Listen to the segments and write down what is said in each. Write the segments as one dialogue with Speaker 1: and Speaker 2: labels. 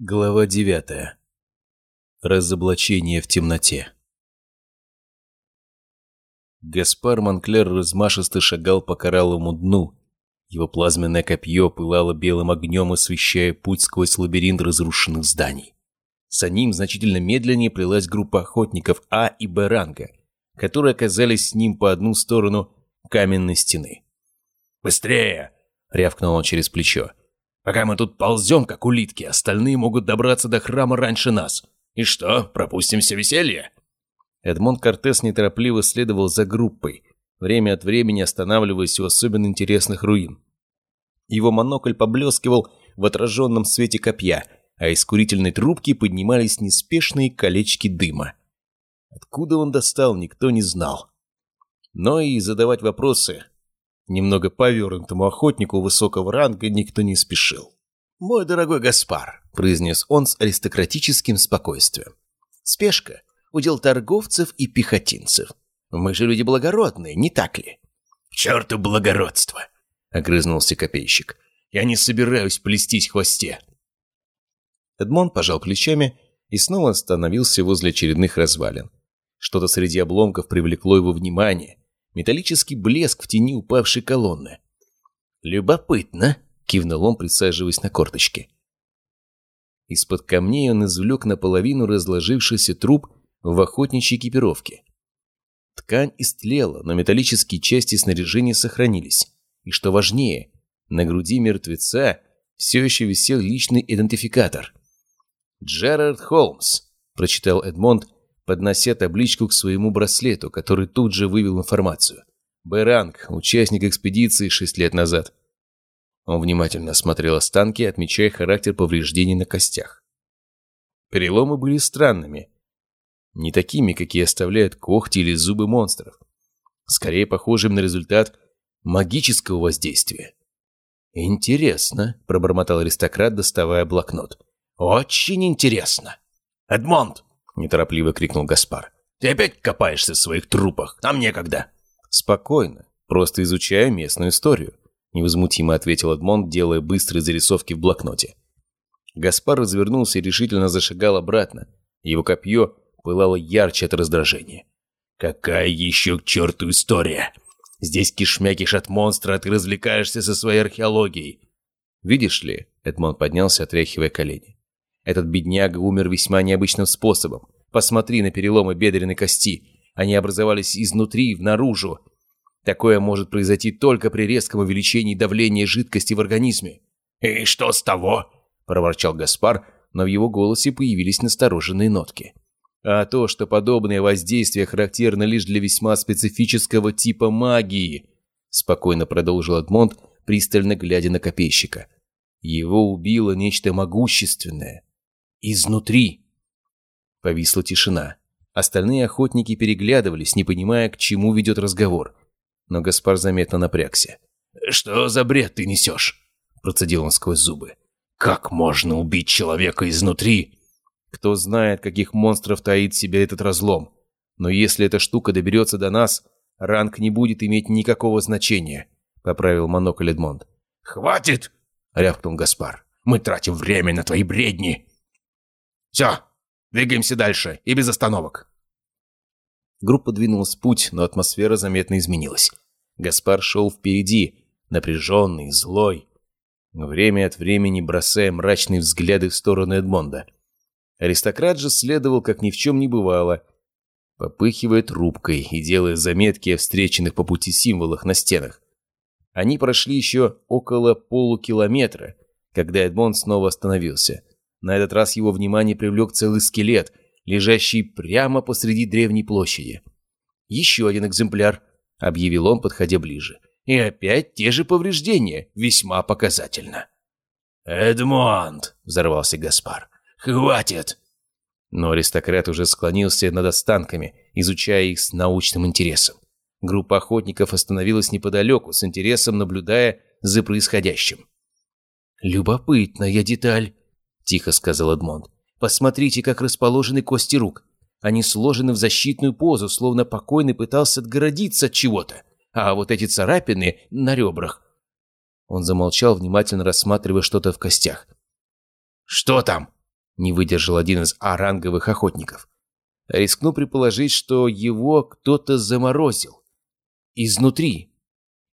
Speaker 1: Глава девятая. Разоблачение в темноте. Гаспар Монклер размашисто шагал по коралловому дну. Его плазменное копье пылало белым огнем, освещая путь сквозь лабиринт разрушенных зданий. За ним значительно медленнее плелась группа охотников А и Б ранга, которые оказались с ним по одну сторону каменной стены.
Speaker 2: «Быстрее!»
Speaker 1: — рявкнул он через плечо.
Speaker 2: Пока мы тут ползем, как улитки, остальные могут добраться до храма раньше нас. И что, пропустим все веселье?»
Speaker 1: Эдмонд Кортес неторопливо следовал за группой, время от времени останавливаясь у особенно интересных руин. Его монокль поблескивал в отраженном свете копья, а из курительной трубки поднимались неспешные колечки дыма. Откуда он достал, никто не знал. Но и задавать вопросы Немного повернутому охотнику высокого ранга никто не спешил.
Speaker 3: «Мой дорогой Гаспар», — произнес он с аристократическим спокойствием. «Спешка — удел торговцев и пехотинцев. Мы же люди благородные, не так ли?»
Speaker 2: «К черту благородство!» — огрызнулся копейщик. «Я не собираюсь плестись в хвосте!»
Speaker 1: Эдмон пожал плечами и снова остановился возле очередных развалин. Что-то среди обломков привлекло его внимание, металлический блеск в тени упавшей колонны.
Speaker 3: «Любопытно», — кивнул он, присаживаясь на корточки.
Speaker 1: Из-под камней он извлек наполовину разложившийся труп в охотничьей экипировке. Ткань истлела, но металлические части снаряжения сохранились. И что важнее, на груди мертвеца все еще висел личный идентификатор. «Джерард Холмс», — прочитал Эдмонд, поднося табличку к своему браслету, который тут же вывел информацию. Б-ранг, участник экспедиции шесть лет назад. Он внимательно осмотрел останки, отмечая характер повреждений на костях. Переломы были странными. Не такими, какие оставляют когти или зубы монстров. Скорее похожим на результат магического воздействия.
Speaker 3: «Интересно», — пробормотал аристократ, доставая блокнот. «Очень интересно.
Speaker 2: Эдмонд,
Speaker 1: неторопливо крикнул Гаспар.
Speaker 2: «Ты опять копаешься в своих трупах? Нам некогда!»
Speaker 1: «Спокойно. Просто изучаю местную историю», — невозмутимо ответил Эдмонд, делая быстрые зарисовки в блокноте. Гаспар развернулся и решительно зашагал обратно. Его копье пылало ярче от раздражения.
Speaker 2: «Какая еще к черту история? Здесь кишмя кишат монстра, а ты развлекаешься со своей археологией!»
Speaker 1: «Видишь ли?» — Эдмонд поднялся, отряхивая колени. Этот бедняга умер весьма необычным способом. Посмотри на переломы бедренной кости. Они образовались изнутри наружу. Такое может произойти только при резком увеличении давления жидкости в организме.
Speaker 2: «И что с того?» – проворчал Гаспар, но в его голосе появились настороженные нотки.
Speaker 1: А то, что подобное воздействие характерно лишь для весьма специфического типа магии, спокойно продолжил Эдмонд, пристально глядя на копейщика. Его убило нечто могущественное, Изнутри. Повисла тишина. Остальные охотники переглядывались, не понимая, к чему ведет разговор. Но Гаспар заметно напрягся.
Speaker 2: «Что за бред ты несешь?» Процедил он сквозь зубы. «Как можно убить человека изнутри?»
Speaker 1: «Кто знает, каких монстров таит в себе этот разлом. Но если эта штука доберется до нас, ранг не будет иметь никакого значения», — поправил монокль Эдмонд.
Speaker 2: «Хватит!» — рявкнул Гаспар. «Мы тратим время на твои бредни!» «Все, двигаемся дальше, и без остановок».
Speaker 1: Группа двинулась в путь, но атмосфера заметно изменилась. Гаспар шел впереди, напряженный, злой, время от времени бросая мрачные взгляды в сторону Эдмонда. Аристократ же следовал, как ни в чем не бывало, попыхивая трубкой и делая заметки о встреченных по пути символах на стенах. Они прошли еще около полукилометра, когда Эдмонд снова остановился. На этот раз его внимание привлек целый скелет, лежащий прямо посреди древней площади. «Еще один экземпляр», — объявил он, подходя ближе. «И опять те же повреждения, весьма показательно».
Speaker 2: «Эдмонд!» — взорвался Гаспар. «Хватит!»
Speaker 1: Но аристократ уже склонился над останками, изучая их с научным интересом. Группа охотников остановилась неподалеку, с интересом наблюдая за происходящим. «Любопытная деталь», тихо сказал Эдмонд. «Посмотрите, как расположены кости рук. Они сложены в защитную позу, словно покойный пытался отгородиться от чего-то. А вот эти царапины на ребрах...» Он замолчал, внимательно рассматривая что-то в костях.
Speaker 2: «Что там?»
Speaker 1: Не выдержал один из оранговых охотников. Рискну предположить, что его кто-то заморозил. Изнутри.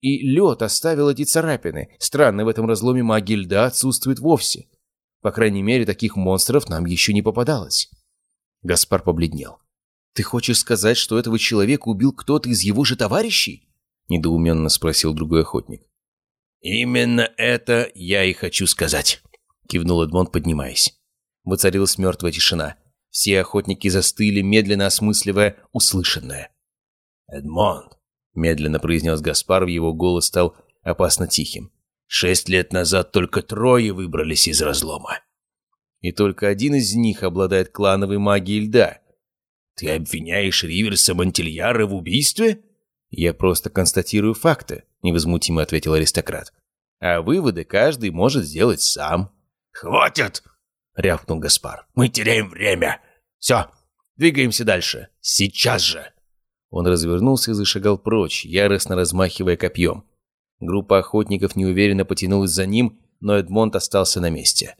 Speaker 1: И лед оставил эти царапины. Странно, в этом разломе магии льда отсутствует вовсе. По крайней мере, таких монстров нам еще не попадалось. Гаспар побледнел. «Ты хочешь сказать, что этого человека убил кто-то из его же товарищей?» Недоуменно спросил другой охотник.
Speaker 3: «Именно это я и хочу сказать», — кивнул Эдмонд, поднимаясь.
Speaker 1: Воцарилась мертвая тишина. Все охотники застыли, медленно осмысливая услышанное.
Speaker 3: «Эдмонд», — медленно произнес Гаспар, его голос стал опасно тихим. «Шесть лет назад только трое выбрались из разлома.
Speaker 1: И только один из них обладает клановой магией льда.
Speaker 3: Ты обвиняешь Риверса Монтильяра в убийстве?»
Speaker 1: «Я просто констатирую факты», — невозмутимо ответил аристократ. «А выводы каждый может сделать сам».
Speaker 3: «Хватит!» — рявкнул Гаспар. «Мы теряем время. Все, двигаемся дальше. Сейчас же!»
Speaker 1: Он развернулся и зашагал прочь, яростно размахивая копьем. Группа охотников неуверенно потянулась за ним, но Эдмонд остался на месте.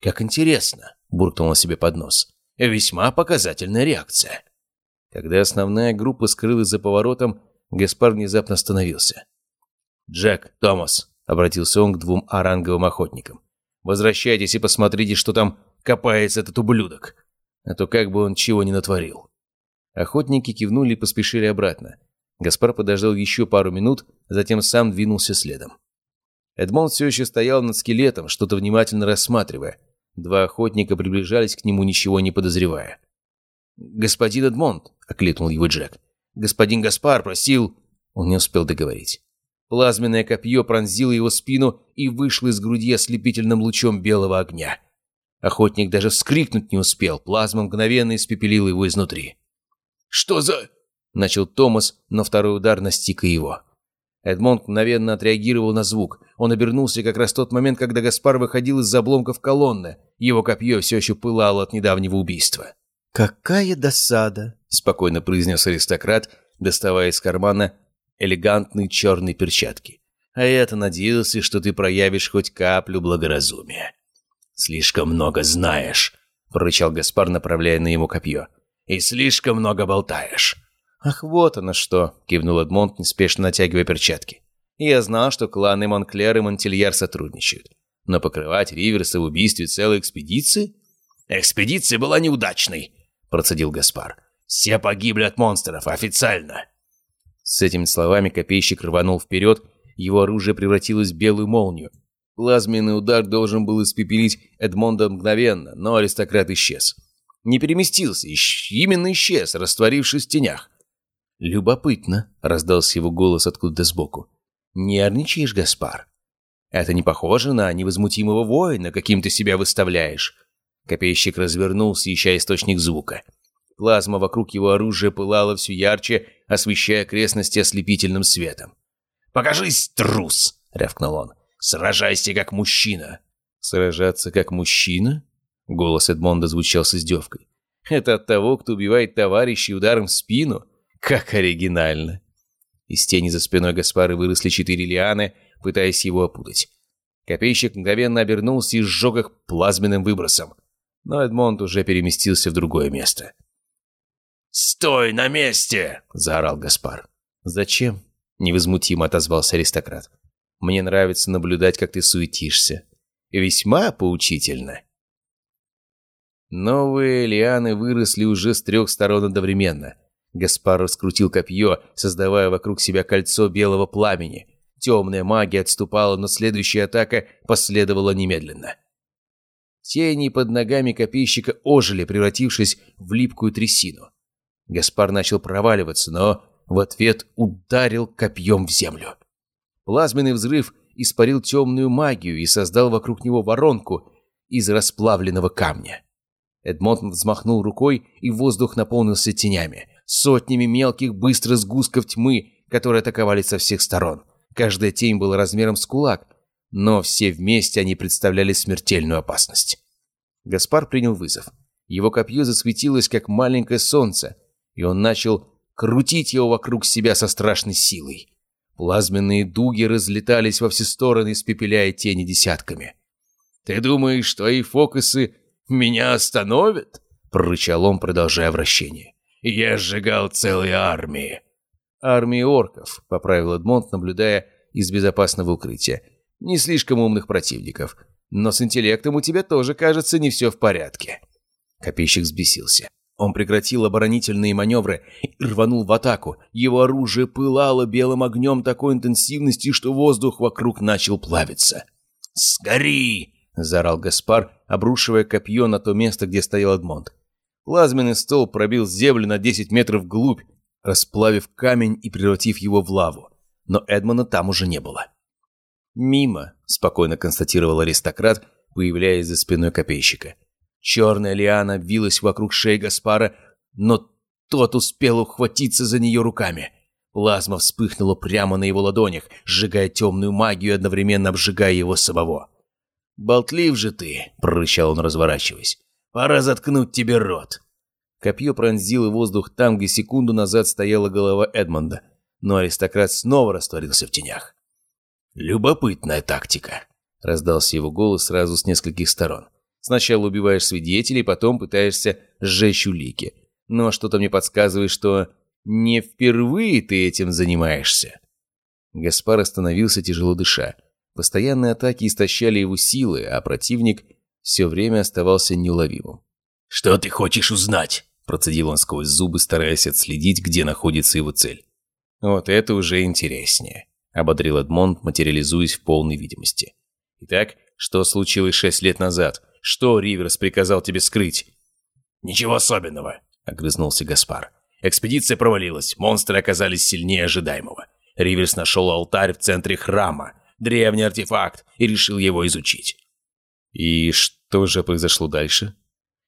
Speaker 1: «Как интересно!» – буркнул он себе под нос. «Весьма показательная реакция». Когда основная группа скрылась за поворотом, Гаспар внезапно остановился. «Джек, Томас», — обратился он к двум оранговым охотникам. «Возвращайтесь и посмотрите, что там копается этот ублюдок. А то как бы он чего не натворил». Охотники кивнули и поспешили обратно. Гаспар подождал еще пару минут, затем сам двинулся следом. Эдмонд все еще стоял над скелетом, что-то внимательно рассматривая. Два охотника приближались к нему, ничего не подозревая. «Господин Эдмонд», — окликнул его Джек, Господин Гаспар просил...» Он не успел договорить. Плазменное копье пронзило его спину и вышло из груди ослепительным лучом белого огня. Охотник даже вскрикнуть не успел, плазма мгновенно испепелила его изнутри.
Speaker 3: «Что за...»
Speaker 1: — начал Томас, но второй удар настиг и его. Эдмонд мгновенно отреагировал на звук. Он обернулся как раз в тот момент, когда Гаспар выходил из обломков колонны. Его копье все еще пылало от недавнего убийства.
Speaker 4: «Какая досада!» – спокойно произнес аристократ, доставая из кармана элегантные черные перчатки.
Speaker 3: «А я-то надеялся, что ты проявишь хоть каплю благоразумия». «Слишком много знаешь», – прорычал Гаспар, направляя на ему копье. «И слишком много болтаешь».
Speaker 1: «Ах, вот оно что!» – кивнул Эдмонд, неспешно натягивая перчатки. «Я знал, что кланы Монклер и Монтильяр сотрудничают. Но покрывать Риверса в убийстве целой экспедиции?»
Speaker 3: «Экспедиция была неудачной», процедил Гаспар. «Все погибли от монстров, официально!»
Speaker 1: С этими словами копейщик рванул вперед, его оружие превратилось в белую молнию. Плазменный удар должен был испепелить Эдмонда мгновенно, но аристократ исчез. Не переместился, ищ именно исчез, растворившись в тенях. «Любопытно», — раздался его голос откуда-то сбоку. «Нервничаешь, Гаспар? Это не похоже на невозмутимого воина, каким ты себя выставляешь. Копейщик развернулся, ища источник звука. Плазма вокруг его оружия пылала все ярче, освещая окрестности ослепительным светом.
Speaker 3: «Покажись, трус!» — рявкнул он. «Сражайся как мужчина!»
Speaker 1: «Сражаться как мужчина?» — голос Эдмонда звучал с издевкой. «Это от того, кто убивает товарищей ударом в спину? Как оригинально!» Из тени за спиной Гаспары выросли четыре лианы, пытаясь его опутать. Копейщик мгновенно обернулся и сжег их плазменным выбросом но Эдмонд уже переместился в другое место.
Speaker 3: «Стой на месте!» – заорал Гаспар.
Speaker 1: «Зачем?» – невозмутимо отозвался аристократ. «Мне нравится наблюдать, как ты суетишься. Весьма поучительно». Новые лианы выросли уже с трех сторон одновременно. Гаспар раскрутил копье, создавая вокруг себя кольцо белого пламени. Темная магия отступала, но следующая атака последовала немедленно. Тени под ногами копейщика ожили, превратившись в липкую трясину. Гаспар начал проваливаться, но в ответ ударил копьем в землю. Плазменный взрыв испарил темную магию и создал вокруг него воронку из расплавленного камня. Эдмонд взмахнул рукой, и воздух наполнился тенями, сотнями мелких быстрых сгустков тьмы, которые атаковали со всех сторон. Каждая тень была размером с кулак, но все вместе они представляли смертельную опасность. Гаспар принял вызов. Его копье засветилось, как маленькое солнце, и он начал крутить его вокруг себя со страшной силой. Плазменные дуги разлетались во все стороны, испепеляя тени десятками. «Ты думаешь, твои фокусы
Speaker 2: Меня остановят?» — прорычал он, продолжая вращение. «Я сжигал целые армии».
Speaker 1: «Армии орков», — поправил Эдмонд, наблюдая из безопасного укрытия. «Не слишком умных противников. Но с интеллектом у тебя тоже, кажется, не все в порядке». Копейщик взбесился. Он прекратил оборонительные маневры и рванул в атаку. Его оружие пылало белым огнем такой интенсивности, что воздух вокруг начал плавиться.
Speaker 2: «Сгори!»
Speaker 1: — заорал Гаспар, обрушивая копье на то место, где стоял Эдмонд. Плазменный стол пробил землю на 10 метров вглубь, расплавив камень и превратив его в лаву. Но Эдмона там уже не было. «Мимо», — спокойно констатировал аристократ, появляясь за спиной копейщика. Черная лиана обвилась вокруг шеи Гаспара, но тот успел ухватиться за нее руками. Плазма вспыхнула прямо на его ладонях, сжигая темную магию одновременно обжигая его самого. «Болтлив же ты!» — прорычал он, разворачиваясь. «Пора заткнуть тебе рот!» Копье пронзило воздух там, где секунду назад стояла голова Эдмонда, но аристократ снова растворился в тенях. «Любопытная тактика!» — раздался его голос сразу с нескольких сторон. Сначала убиваешь свидетелей, потом пытаешься сжечь улики. Но что-то мне подсказывает, что не впервые ты этим занимаешься. Гаспар остановился, тяжело дыша. Постоянные атаки истощали его силы, а противник все время оставался неуловимым.
Speaker 2: «Что ты хочешь узнать?»
Speaker 1: Процедил он сквозь зубы, стараясь отследить, где находится его цель. «Вот это уже интереснее», — ободрил Эдмонд, материализуясь в полной видимости. «Итак, что случилось шесть лет назад? Что Риверс приказал тебе скрыть?»
Speaker 2: «Ничего особенного», — огрызнулся Гаспар.
Speaker 1: «Экспедиция провалилась, монстры оказались сильнее ожидаемого. Риверс нашел алтарь в центре храма, древний артефакт, и решил его изучить». «И что же произошло дальше?»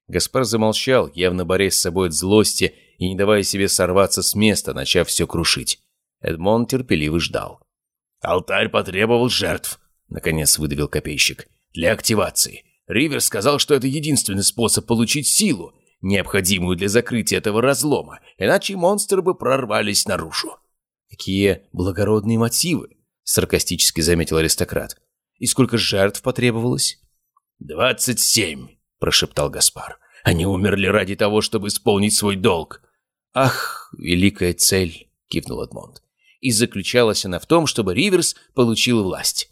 Speaker 1: Гаспар замолчал, явно борясь с собой от злости и не давая себе сорваться с места, начав все крушить. Эдмон терпеливо ждал.
Speaker 2: «Алтарь потребовал жертв», — наконец выдавил копейщик, — «для активации. Ривер сказал, что это единственный способ получить силу, необходимую для закрытия этого разлома, иначе монстры бы прорвались наружу.
Speaker 1: «Какие благородные мотивы!» — саркастически заметил аристократ. «И сколько жертв потребовалось?»
Speaker 2: «Двадцать семь!» — прошептал Гаспар. «Они умерли ради того, чтобы исполнить свой долг».
Speaker 1: «Ах, великая цель!» — кивнул Эдмонд. «И заключалась она в том, чтобы Риверс получил власть».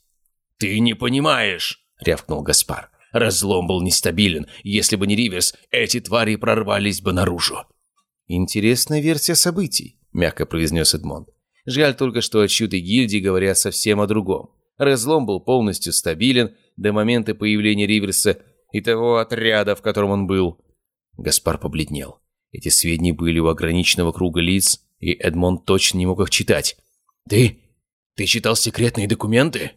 Speaker 2: «Ты не понимаешь!» — рявкнул Гаспар. Разлом был нестабилен. Если бы не Риверс, эти твари прорвались бы наружу.
Speaker 1: «Интересная версия событий», — мягко произнес Эдмонд. «Жаль только, что отчеты гильдии говорят совсем о другом. Разлом был полностью стабилен до момента появления Риверса и того отряда, в котором он был». Гаспар побледнел. Эти сведения были у ограниченного круга лиц, и Эдмонд точно не мог их читать.
Speaker 2: «Ты... ты читал секретные документы?»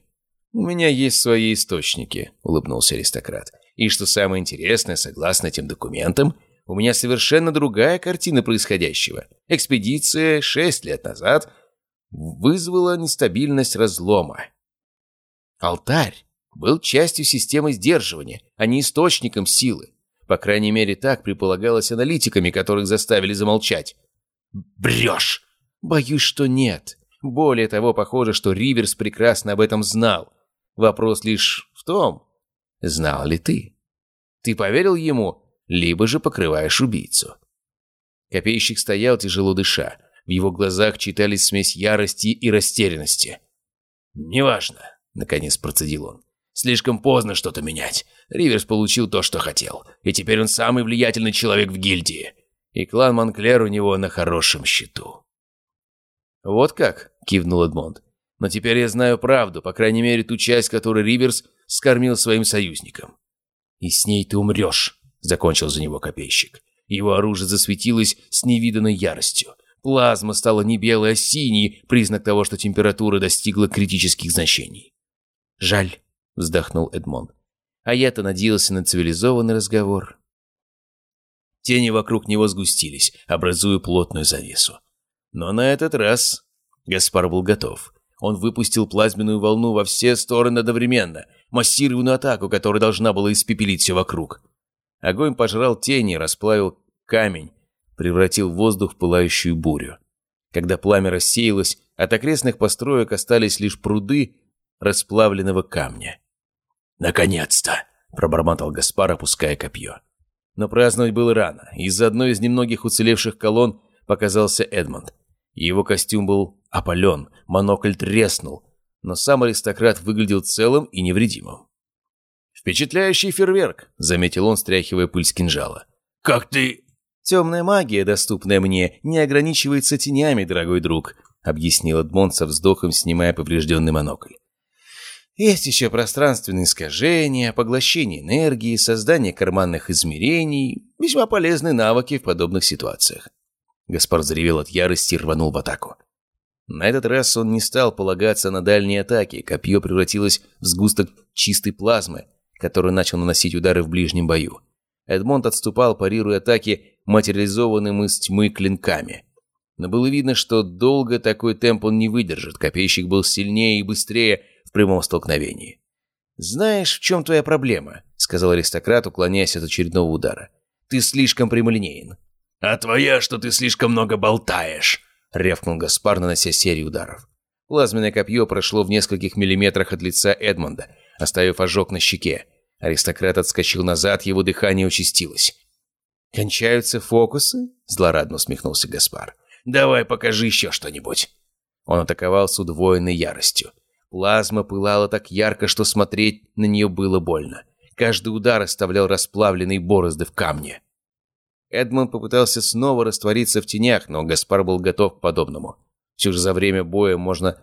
Speaker 1: «У меня есть свои источники», — улыбнулся аристократ. «И что самое интересное, согласно этим документам, у меня совершенно другая картина происходящего. Экспедиция шесть лет назад вызвала нестабильность разлома. Алтарь был частью системы сдерживания, а не источником силы. По крайней мере, так предполагалось аналитиками, которых заставили замолчать.
Speaker 2: «Брешь!»
Speaker 1: «Боюсь, что нет. Более того, похоже, что Риверс прекрасно об этом знал. Вопрос лишь в том, знал ли ты. Ты поверил ему, либо же покрываешь убийцу. Копейщик стоял, тяжело дыша. В его глазах читались смесь ярости и растерянности.
Speaker 2: «Неважно», — наконец процедил он. «Слишком поздно что-то менять. Риверс получил то, что хотел. И теперь он самый влиятельный человек в гильдии. И клан Монклер у него на хорошем счету».
Speaker 1: «Вот как?» — кивнул Эдмонд. Но теперь я знаю правду, по крайней мере, ту часть, которую Риверс скормил своим союзникам. «И с ней ты умрешь», — закончил за него копейщик. Его оружие засветилось с невиданной яростью. Плазма стала не белой, а синей, признак того, что температура достигла критических значений. «Жаль», — вздохнул Эдмон. «А я-то надеялся на цивилизованный разговор». Тени вокруг него сгустились, образуя плотную завесу. Но на этот раз Гаспар был готов. Он выпустил плазменную волну во все стороны одновременно, массированную атаку, которая должна была испепелить все вокруг. Огонь пожрал тени, расплавил камень, превратил воздух в пылающую бурю. Когда пламя рассеялось, от окрестных построек остались лишь пруды расплавленного камня.
Speaker 2: «Наконец-то!»
Speaker 1: – пробормотал Гаспар, опуская копье. Но праздновать было рано. Из одной из немногих уцелевших колонн показался Эдмонд. Его костюм был опален, монокль треснул, но сам аристократ выглядел целым и невредимым. «Впечатляющий фейерверк», — заметил он, стряхивая пыль с кинжала.
Speaker 2: «Как ты...»
Speaker 1: «Темная магия, доступная мне, не ограничивается тенями, дорогой друг», — объяснил Эдмонд со вздохом, снимая поврежденный монокль. Есть еще пространственные искажения, поглощение энергии, создание карманных измерений. Весьма полезные навыки в подобных ситуациях. Гаспар заревел от ярости и рванул в атаку. На этот раз он не стал полагаться на дальние атаки. Копье превратилось в сгусток чистой плазмы, который начал наносить удары в ближнем бою. Эдмонд отступал, парируя атаки материализованным из тьмы клинками. Но было видно, что долго такой темп он не выдержит. Копейщик был сильнее и быстрее, в прямом столкновении. «Знаешь, в чем твоя проблема?» — сказал аристократ, уклоняясь от очередного удара. «Ты слишком прямолинеен».
Speaker 2: «А твоя, что ты слишком много болтаешь!» — рявкнул Гаспар, нанося серию ударов.
Speaker 1: Плазменное копье прошло в нескольких миллиметрах от лица Эдмонда, оставив ожог на щеке. Аристократ отскочил назад, его дыхание участилось. «Кончаются фокусы?» — злорадно усмехнулся Гаспар.
Speaker 2: «Давай покажи еще что-нибудь».
Speaker 1: Он атаковал с удвоенной яростью. Плазма пылала так ярко, что смотреть на нее было больно. Каждый удар оставлял расплавленные борозды в камне. Эдмонд попытался снова раствориться в тенях, но Гаспар был готов к подобному. Все же за время боя можно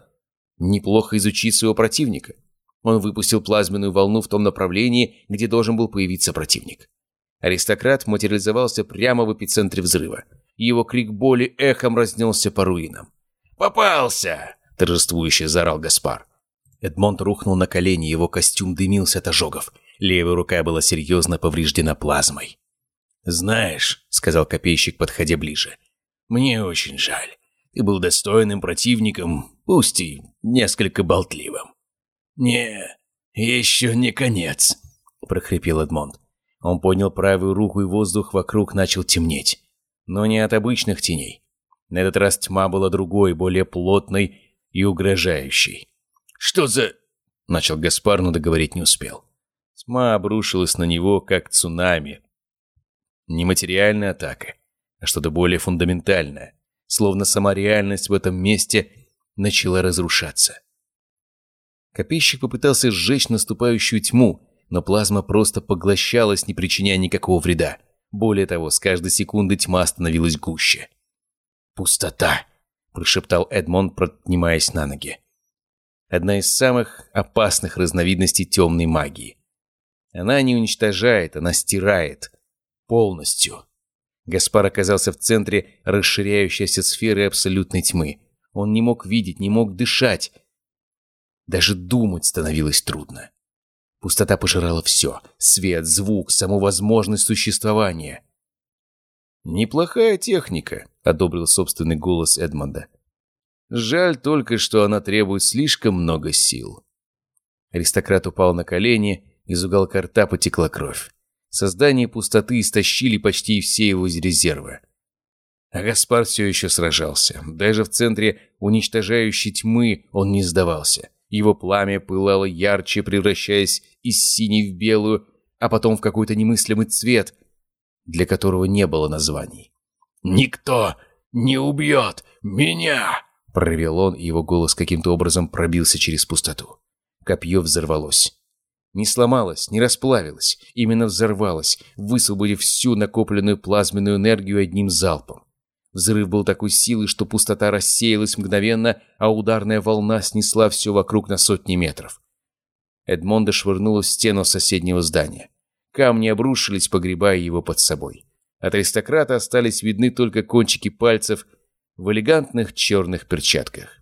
Speaker 1: неплохо изучить своего противника. Он выпустил плазменную волну в том направлении, где должен был появиться противник. Аристократ материализовался прямо в эпицентре взрыва. Его крик боли эхом разнесся по руинам.
Speaker 2: «Попался!»
Speaker 1: – торжествующе заорал Гаспар. Эдмонд рухнул на колени, его костюм дымился от ожогов. Левая рука была серьезно повреждена плазмой.
Speaker 2: «Знаешь», — сказал копейщик, подходя ближе, — «мне очень жаль. Ты был достойным противником, пусть и несколько болтливым». «Не, еще не конец», — прохрипел Эдмонд.
Speaker 1: Он поднял правую руку, и воздух вокруг начал темнеть. Но не от обычных теней. На этот раз тьма была другой, более плотной и угрожающей.
Speaker 2: «Что за...»
Speaker 1: — начал Гаспар, но договорить не успел. Тьма обрушилась на него, как цунами. Не материальная атака, а что-то более фундаментальное, словно сама реальность в этом месте начала разрушаться. Копейщик попытался сжечь наступающую тьму, но плазма просто поглощалась, не причиняя никакого вреда. Более того, с каждой секунды тьма становилась гуще.
Speaker 2: «Пустота!»
Speaker 1: – прошептал Эдмонд, поднимаясь на ноги одна из самых опасных разновидностей темной магии. Она не уничтожает, она стирает. Полностью. Гаспар оказался в центре расширяющейся сферы абсолютной тьмы. Он не мог видеть, не мог дышать. Даже думать становилось трудно. Пустота пожирала все. Свет, звук, саму возможность существования. «Неплохая техника», — одобрил собственный голос Эдмонда. Жаль только, что она требует слишком много сил. Аристократ упал на колени, из уголка рта потекла кровь. Создание пустоты истощили почти все его резервы. А Гаспар все еще сражался. Даже в центре уничтожающей тьмы он не сдавался. Его пламя пылало ярче, превращаясь из синей в белую, а потом в какой-то немыслимый цвет, для которого не было названий.
Speaker 2: «Никто не убьет меня!»
Speaker 1: Проревел он, и его голос каким-то образом пробился через пустоту. Копье взорвалось. Не сломалось, не расплавилось, именно взорвалось, высвободив всю накопленную плазменную энергию одним залпом. Взрыв был такой силы, что пустота рассеялась мгновенно, а ударная волна снесла все вокруг на сотни метров. Эдмонда швырнула в стену соседнего здания. Камни обрушились, погребая его под собой. От аристократа остались видны только кончики пальцев в элегантных черных перчатках.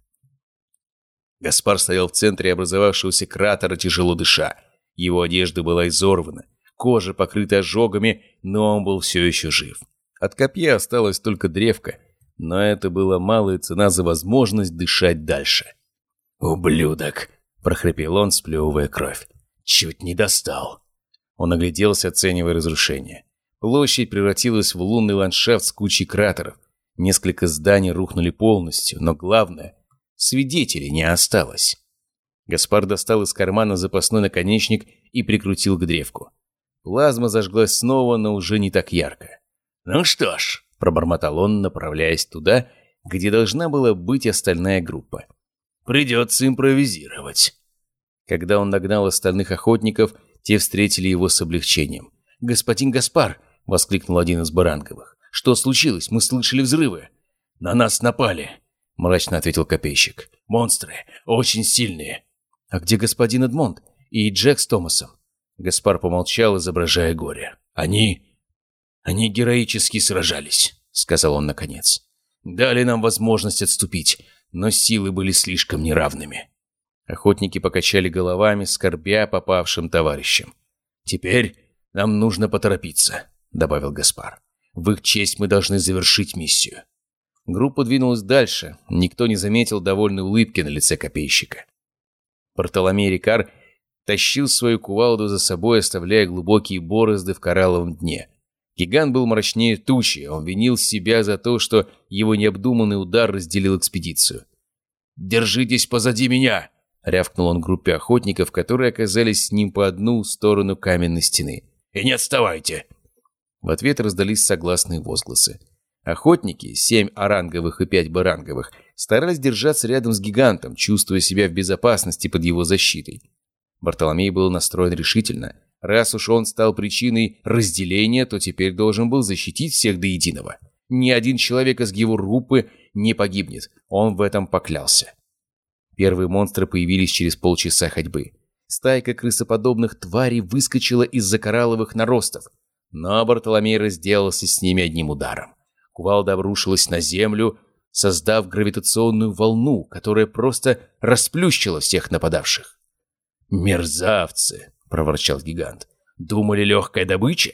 Speaker 1: Гаспар стоял в центре образовавшегося кратера, тяжело дыша. Его одежда была изорвана, кожа покрыта ожогами, но он был все еще жив. От копья осталась только древка, но это была малая цена за возможность дышать дальше.
Speaker 2: «Ублюдок!» – прохрипел он, сплевывая кровь. «Чуть не достал!»
Speaker 1: Он огляделся, оценивая разрушение. Площадь превратилась в лунный ландшафт с кучей кратеров. Несколько зданий рухнули полностью, но главное — свидетелей не осталось. Гаспар достал из кармана запасной наконечник и прикрутил к древку. Плазма зажглась снова, но уже не так ярко.
Speaker 2: «Ну что ж», —
Speaker 1: пробормотал он, направляясь туда, где должна была быть остальная группа.
Speaker 2: «Придется импровизировать».
Speaker 1: Когда он нагнал остальных охотников, те встретили его с облегчением.
Speaker 3: «Господин Гаспар!» — воскликнул один из баранговых. «Что случилось? Мы слышали взрывы!»
Speaker 2: «На нас напали!» — мрачно ответил копейщик. «Монстры! Очень сильные!»
Speaker 3: «А где господин Эдмонд и Джек с Томасом?»
Speaker 2: Гаспар помолчал, изображая горе. «Они... они героически сражались», — сказал он наконец. «Дали нам возможность отступить, но силы были слишком неравными».
Speaker 1: Охотники покачали головами, скорбя попавшим товарищам.
Speaker 2: «Теперь нам нужно поторопиться», — добавил Гаспар. «В их честь мы должны завершить миссию».
Speaker 1: Группа двинулась дальше. Никто не заметил довольной улыбки на лице копейщика. Бартоломей Рикар тащил свою кувалду за собой, оставляя глубокие борозды в коралловом дне. Гигант был мрачнее тучи, он винил себя за то, что его необдуманный удар разделил экспедицию.
Speaker 2: «Держитесь позади меня!» — рявкнул он группе охотников, которые оказались с ним по одну сторону каменной стены. «И не отставайте!»
Speaker 1: В ответ раздались согласные возгласы. Охотники, семь оранговых и пять баранговых, старались держаться рядом с гигантом, чувствуя себя в безопасности под его защитой. Бартоломей был настроен решительно. Раз уж он стал причиной разделения, то теперь должен был защитить всех до единого. Ни один человек из его группы не погибнет, он в этом поклялся. Первые монстры появились через полчаса ходьбы. Стайка крысоподобных тварей выскочила из-за коралловых наростов, но Бартоломей разделался с ними одним ударом. Кувалда обрушилась на землю, создав гравитационную волну, которая просто расплющила всех нападавших.
Speaker 2: «Мерзавцы!» — проворчал гигант. «Думали, легкая добыча?»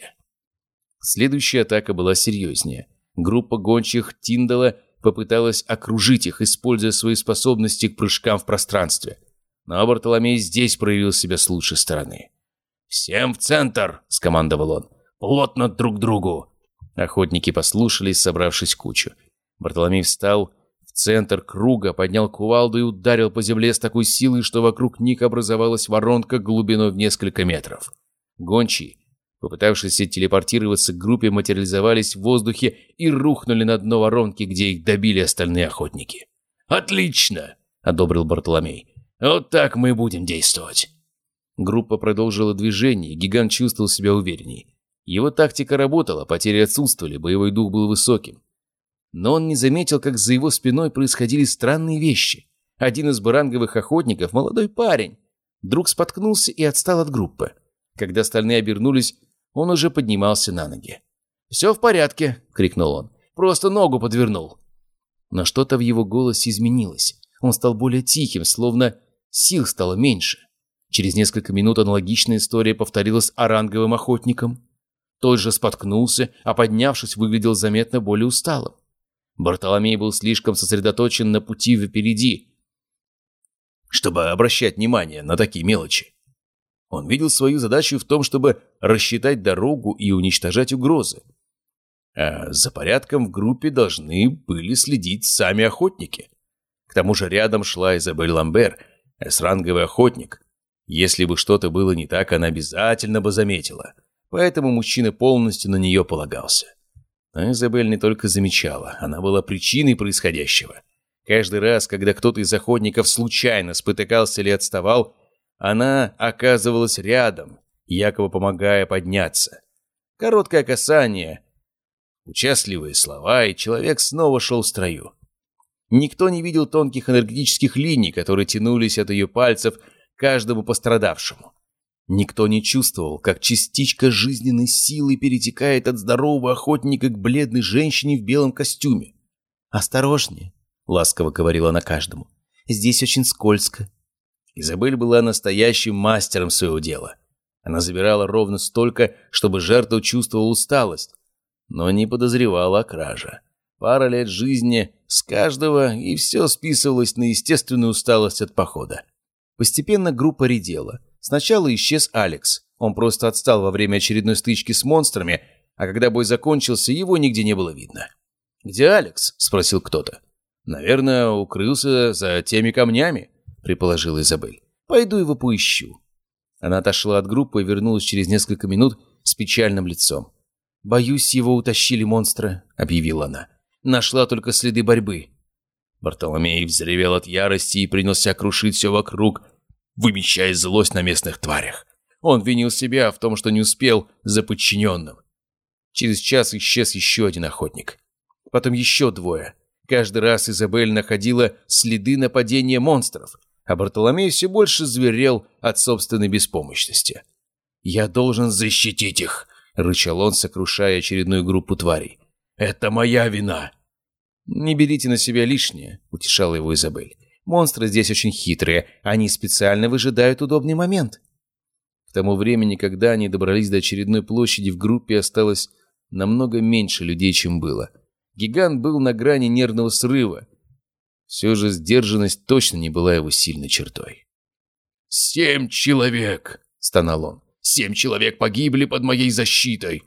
Speaker 1: Следующая атака была серьезнее. Группа гончих Тиндала попыталась окружить их, используя свои способности к прыжкам в пространстве. Но Бартоломей здесь проявил себя с лучшей стороны.
Speaker 2: «Всем в центр!» — скомандовал он. «Плотно друг к другу!»
Speaker 1: Охотники послушались, собравшись в кучу. Бартоломей встал центр круга, поднял кувалду и ударил по земле с такой силой, что вокруг них образовалась воронка глубиной в несколько метров. Гончие, попытавшиеся телепортироваться к группе, материализовались в воздухе и рухнули на дно воронки, где их добили остальные охотники.
Speaker 2: «Отлично!» — одобрил Бартоломей. «Вот так мы будем действовать».
Speaker 1: Группа продолжила движение, гигант чувствовал себя уверенней. Его тактика работала, потери отсутствовали, боевой дух был высоким но он не заметил, как за его спиной происходили странные вещи. Один из баранговых охотников, молодой парень, вдруг споткнулся и отстал от группы. Когда остальные обернулись, он уже поднимался на ноги. «Все в порядке!» — крикнул он. «Просто ногу подвернул!» Но что-то в его голосе изменилось. Он стал более тихим, словно сил стало меньше. Через несколько минут аналогичная история повторилась с оранговым охотником. Тот же споткнулся, а поднявшись, выглядел заметно более усталым. Бартоломей был слишком сосредоточен на пути впереди, чтобы обращать внимание на такие мелочи. Он видел свою задачу в том, чтобы рассчитать дорогу и уничтожать угрозы. А за порядком в группе должны были следить сами охотники. К тому же рядом шла Изабель Ламбер, эсранговый охотник. Если бы что-то было не так, она обязательно бы заметила. Поэтому мужчина полностью на нее полагался. Но Изабель не только замечала, она была причиной происходящего. Каждый раз, когда кто-то из охотников случайно спотыкался или отставал, она оказывалась рядом, якобы помогая подняться. Короткое касание, участливые слова, и человек снова шел в строю. Никто не видел тонких энергетических линий, которые тянулись от ее пальцев каждому пострадавшему. Никто не чувствовал, как частичка жизненной силы перетекает от здорового охотника к бледной женщине в белом костюме. «Осторожнее», — ласково говорила она каждому. «Здесь очень скользко». Изабель была настоящим мастером своего дела. Она забирала ровно столько, чтобы жертва чувствовала усталость, но не подозревала о краже. Пара лет жизни с каждого, и все списывалось на естественную усталость от похода. Постепенно группа редела — Сначала исчез Алекс. Он просто отстал во время очередной стычки с монстрами, а когда бой закончился, его нигде не было видно. «Где Алекс?» – спросил кто-то. «Наверное, укрылся за теми камнями», – предположила Изабель. «Пойду его поищу». Она отошла от группы и вернулась через несколько минут с печальным лицом. «Боюсь, его утащили монстры», — объявила она. «Нашла только следы борьбы».
Speaker 2: Бартоломей взревел от ярости и принялся крушить все вокруг, вымещая злость на местных тварях. Он винил себя в том, что не успел за подчиненным.
Speaker 1: Через час исчез еще один охотник. Потом еще двое. Каждый раз Изабель находила следы нападения монстров, а Бартоломей все больше зверел от собственной беспомощности.
Speaker 2: «Я должен защитить их!» — рычал он, сокрушая очередную группу тварей. «Это моя вина!»
Speaker 1: «Не берите на себя лишнее», — утешала его Изабель. «Монстры здесь очень хитрые, они специально выжидают удобный момент». К тому времени, когда они добрались до очередной площади, в группе осталось намного меньше людей, чем было. Гигант был на грани нервного срыва. Все же сдержанность точно не была его сильной чертой.
Speaker 2: «Семь человек!» — стонал он. «Семь человек погибли под моей защитой!»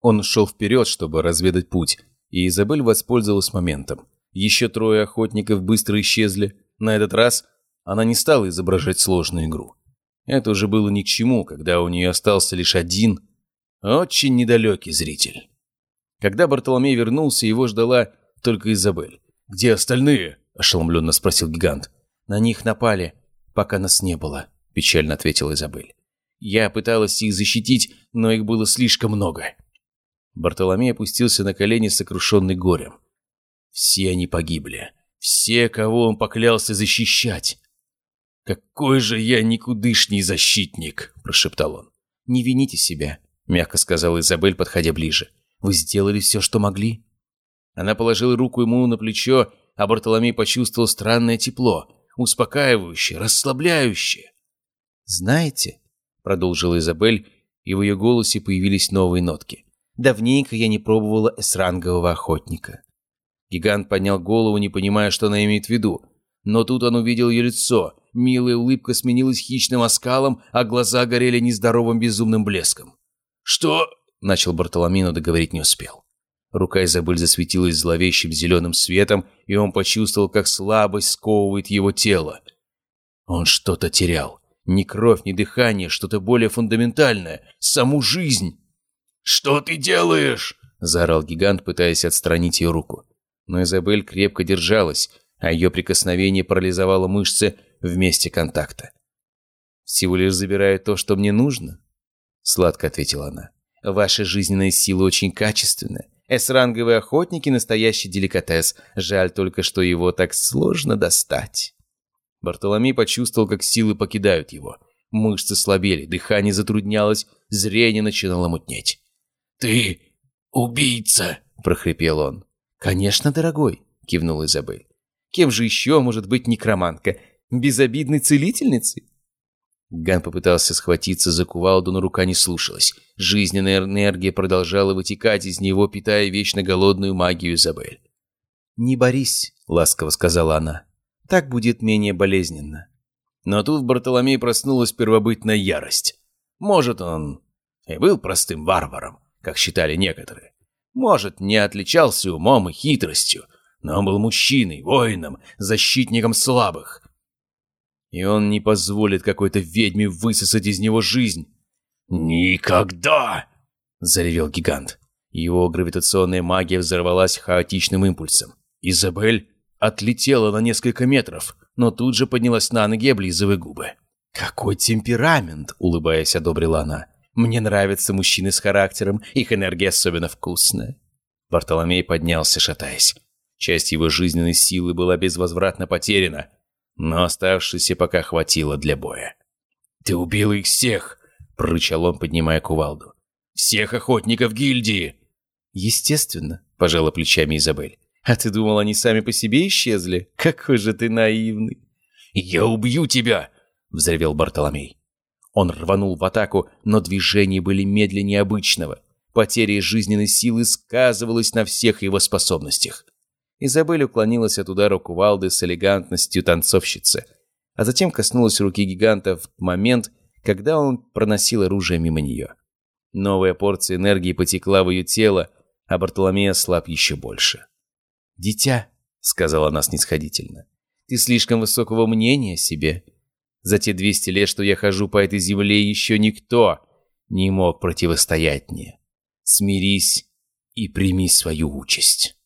Speaker 1: Он шел вперед, чтобы разведать путь, и Изабель воспользовалась моментом. Еще трое охотников быстро исчезли. На этот раз она не стала изображать сложную игру. Это уже было ни к чему, когда у нее остался лишь один очень недалекий зритель. Когда Бартоломей вернулся, его ждала только Изабель.
Speaker 2: «Где остальные?»
Speaker 1: – ошеломленно спросил гигант. «На них напали, пока нас не было», – печально ответила Изабель. «Я пыталась их защитить, но их было слишком много». Бартоломей опустился на колени, сокрушенный горем. Все они погибли. Все, кого он поклялся защищать.
Speaker 2: «Какой же я никудышний защитник!» – прошептал он.
Speaker 1: «Не вините себя мягко сказала Изабель, подходя ближе. «Вы сделали все, что могли?» Она положила руку ему на плечо, а Бартоломей почувствовал странное тепло, успокаивающее, расслабляющее. «Знаете», — продолжила Изабель, и в ее голосе появились новые нотки, «давненько я не пробовала эсрангового охотника». Гигант поднял голову, не понимая, что она имеет в виду. Но тут он увидел ее лицо. Милая улыбка сменилась хищным оскалом, а глаза горели нездоровым безумным блеском.
Speaker 2: «Что?»
Speaker 1: — начал Бартоломино договорить не успел. Рука Изабель засветилась зловещим зеленым светом, и он почувствовал, как слабость сковывает его тело. Он что-то терял. Ни кровь, ни дыхание, что-то более фундаментальное. Саму жизнь.
Speaker 2: «Что ты делаешь?»
Speaker 1: — заорал гигант, пытаясь отстранить ее руку. Но Изабель крепко держалась, а ее прикосновение парализовало мышцы в месте контакта. «Всего лишь забирая то, что мне нужно?» — сладко ответила она. «Ваша жизненная сила очень качественная. С-ранговые охотники — настоящий деликатес. Жаль только, что его так сложно достать». Бартоломей почувствовал, как силы покидают его. Мышцы слабели, дыхание затруднялось, зрение начинало мутнеть.
Speaker 2: «Ты убийца!» — прохрипел он.
Speaker 1: «Конечно, дорогой!» — кивнула Изабель. «Кем же еще может быть некромантка? Безобидной целительницей?» Ган попытался схватиться за кувалду, но рука не слушалась. Жизненная энергия продолжала вытекать из него, питая вечно голодную магию Изабель. «Не борись», — ласково сказала она. «Так будет менее болезненно». Но тут в Бартоломей проснулась первобытная ярость. Может, он и был простым варваром, как считали некоторые. Может, не отличался умом и хитростью, но он был мужчиной, воином, защитником слабых. И он не позволит какой-то ведьме высосать из него жизнь.
Speaker 2: «Никогда!» — заревел гигант.
Speaker 1: Его гравитационная магия взорвалась хаотичным импульсом. Изабель отлетела на несколько метров, но тут же поднялась на ноги, облизывая губы. «Какой темперамент!» — улыбаясь, одобрила она. «Мне нравятся мужчины с характером, их энергия особенно вкусная». Бартоломей поднялся, шатаясь. Часть его жизненной силы была безвозвратно потеряна, но оставшейся пока хватило для боя.
Speaker 2: «Ты убил их всех!» — прорычал он, поднимая кувалду. «Всех охотников гильдии!»
Speaker 1: «Естественно», — пожала плечами Изабель. «А ты думал, они сами по себе исчезли? Какой же ты наивный!»
Speaker 2: «Я убью тебя!» — взревел Бартоломей.
Speaker 1: Он рванул в атаку, но движения были медленнее обычного. Потеря жизненной силы сказывалась на всех его способностях. Изабель уклонилась от удара кувалды с элегантностью танцовщицы, а затем коснулась руки гиганта в момент, когда он проносил оружие мимо нее. Новая порция энергии потекла в ее тело, а Бартоломей ослаб еще больше. «Дитя», — сказала она снисходительно, — «ты слишком высокого мнения о себе. За те 200 лет, что я хожу по этой земле, еще никто не мог противостоять мне. Смирись и прими свою участь.